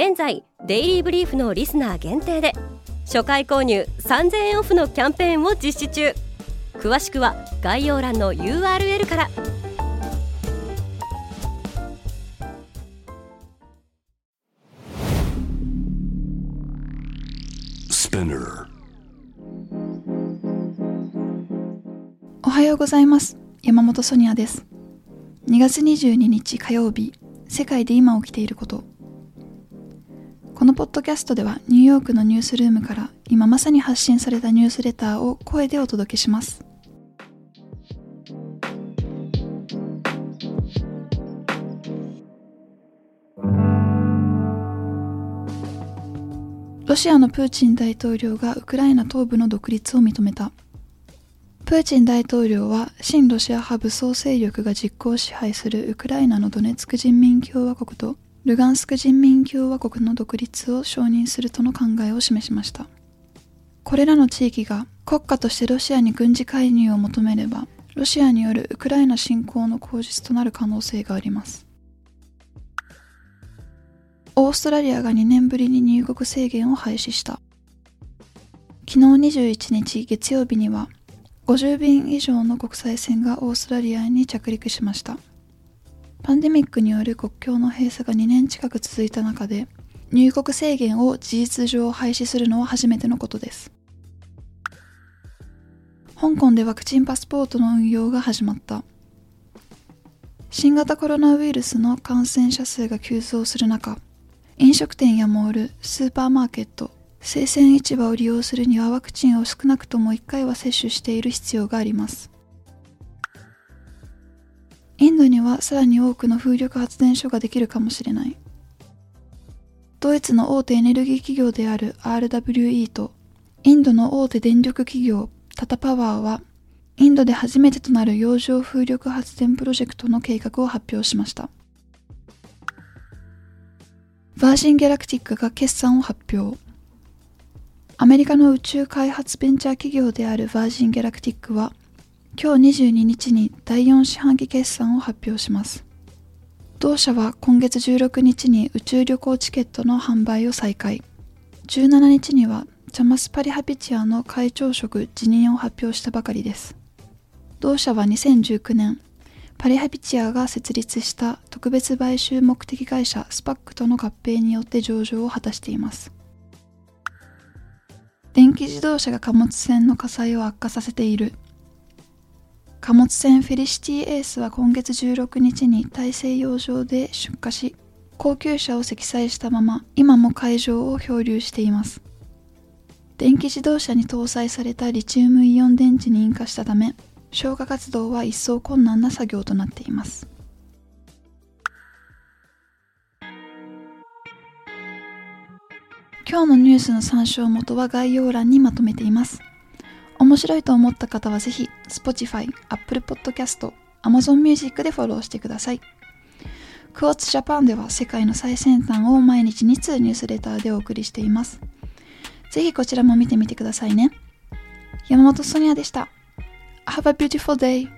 現在デイリーブリーフのリスナー限定で初回購入3000円オフのキャンペーンを実施中。詳しくは概要欄の URL から。おはようございます。山本ソニアです。2月22日火曜日世界で今起きていることこのポッドキャストではニューヨークのニュースルームから今まさに発信されたニュースレターを声でお届けします。ロシアのプーチン大統領がウクライナ東部の独立を認めた。プーチン大統領は親ロシア派武装勢力が実効支配するウクライナのドネツク人民共和国とルガンスク人民共和国の独立を承認するとの考えを示しました。これらの地域が国家としてロシアに軍事介入を求めればロシアによるウクライナ侵攻の口実となる可能性があります。オーストラリアが2年ぶりに入国制限を廃止した。昨日21日月曜日には50便以上の国際線がオーストラリアに着陸しました。パンデミックによる国境の閉鎖が2年近く続いた中で入国制限を事実上廃止するのは初めてのことです香港でワクチンパスポートの運用が始まった新型コロナウイルスの感染者数が急増する中飲食店やモール、スーパーマーケット、生鮮市場を利用するにはワクチンを少なくとも1回は接種している必要があります。インドにはさらに多くの風力発電所ができるかもしれない。ドイツの大手エネルギー企業である RWE とインドの大手電力企業タタパワーはインドで初めてとなる洋上風力発電プロジェクトの計画を発表しました。バージン・ギャラクティックが決算を発表。アメリカの宇宙開発ベンチャー企業であるバージン・ギャラクティックは、今日22日に第4四半期決算を発表します。同社は今月16日に宇宙旅行チケットの販売を再開。17日にはチャマス・パリハピチアの会長職辞任を発表したばかりです。同社は2019年、パリハピチアが設立した特別買収目的会社スパックとの合併によって上場を果たしています電気自動車が貨物船の火災を悪化させている貨物船フェリシティエースは今月16日に大西洋上で出火し高級車を積載したまま今も海上を漂流しています。電気自動車に搭載されたリチウムイオン電池に引火したため消火活動は一層困難な作業となっています。今日のニュースの参照元は概要欄にまとめています。面白いと思った方はぜひ Spotify、Apple Podcast、Amazon Music でフォローしてください。クォーツジャパンでは世界の最先端を毎日2通ニュースレターでお送りしています。ぜひこちらも見てみてくださいね。山本ソニアでした。Have a beautiful day.